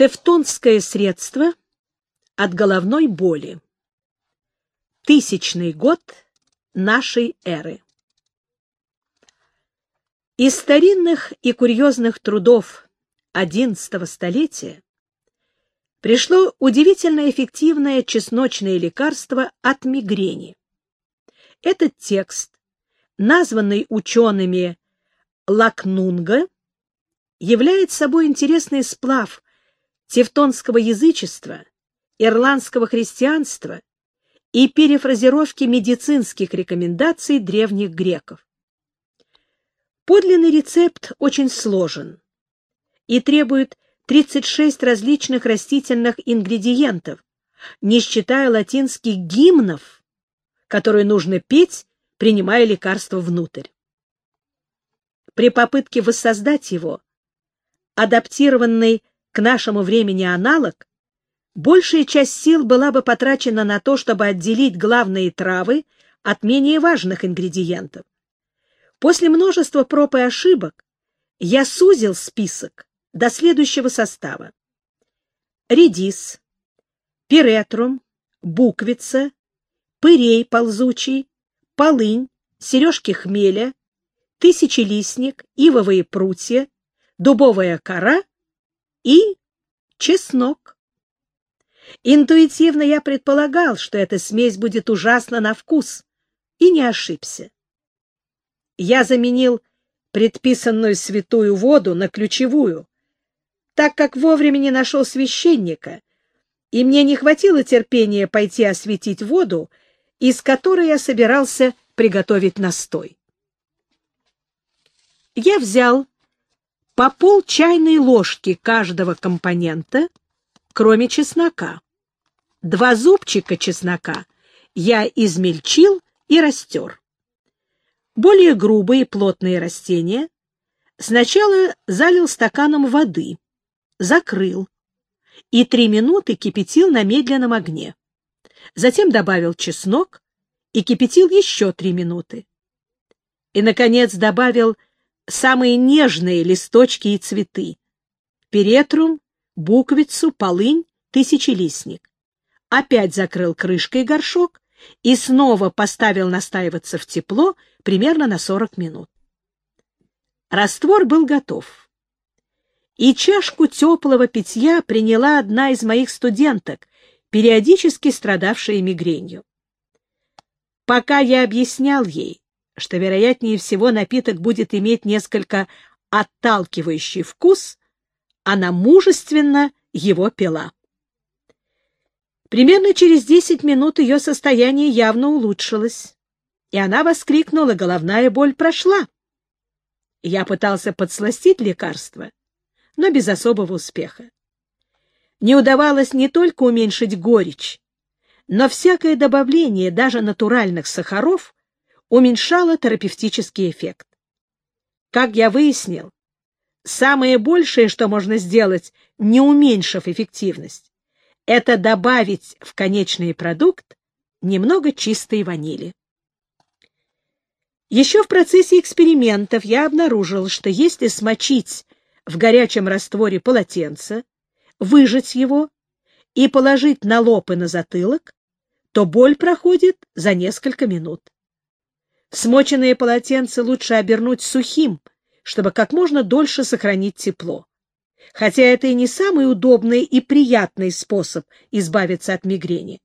Тевтонское средство от головной боли. Тысячный год нашей эры. Из старинных и курьезных трудов XI столетия пришло удивительно эффективное чесночное лекарство от мигрени. Этот текст, названный учеными Лакнунга, является собой интересный сплав тевтонского язычества, ирландского христианства и перефразировки медицинских рекомендаций древних греков. Подлинный рецепт очень сложен и требует 36 различных растительных ингредиентов, не считая латинских гимнов, которые нужно петь, принимая лекарство внутрь. При попытке воссоздать его, адаптированный к нашему времени аналог, большая часть сил была бы потрачена на то, чтобы отделить главные травы от менее важных ингредиентов. После множества проб и ошибок я сузил список до следующего состава. Редис, пиретрум, буквица, пырей ползучий, полынь, сережки хмеля, тысячелистник, ивовые прутья, дубовая кора и чеснок. Интуитивно я предполагал, что эта смесь будет ужасна на вкус, и не ошибся. Я заменил предписанную святую воду на ключевую, так как вовремя не нашел священника, и мне не хватило терпения пойти осветить воду, из которой я собирался приготовить настой. Я взял по пол чайной ложки каждого компонента, кроме чеснока. Два зубчика чеснока я измельчил и растер. Более грубые плотные растения сначала залил стаканом воды, закрыл и три минуты кипятил на медленном огне. Затем добавил чеснок и кипятил еще три минуты. И, наконец, добавил самые нежные листочки и цветы. Перетрум, буквицу, полынь, тысячелистник. Опять закрыл крышкой горшок и снова поставил настаиваться в тепло примерно на 40 минут. Раствор был готов. И чашку теплого питья приняла одна из моих студенток, периодически страдавшая мигренью. Пока я объяснял ей, что, вероятнее всего, напиток будет иметь несколько отталкивающий вкус, она мужественно его пила. Примерно через десять минут ее состояние явно улучшилось, и она воскликнула, головная боль прошла. Я пытался подсластить лекарство, но без особого успеха. Не удавалось не только уменьшить горечь, но всякое добавление даже натуральных сахаров уменьшало терапевтический эффект. Как я выяснил, самое большее, что можно сделать, не уменьшив эффективность, это добавить в конечный продукт немного чистой ванили. Еще в процессе экспериментов я обнаружил, что если смочить в горячем растворе полотенце, выжать его и положить на лоб и на затылок, то боль проходит за несколько минут. Смоченное полотенце лучше обернуть сухим, чтобы как можно дольше сохранить тепло. Хотя это и не самый удобный и приятный способ избавиться от мигрени.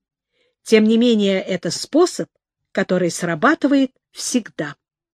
Тем не менее, это способ, который срабатывает всегда.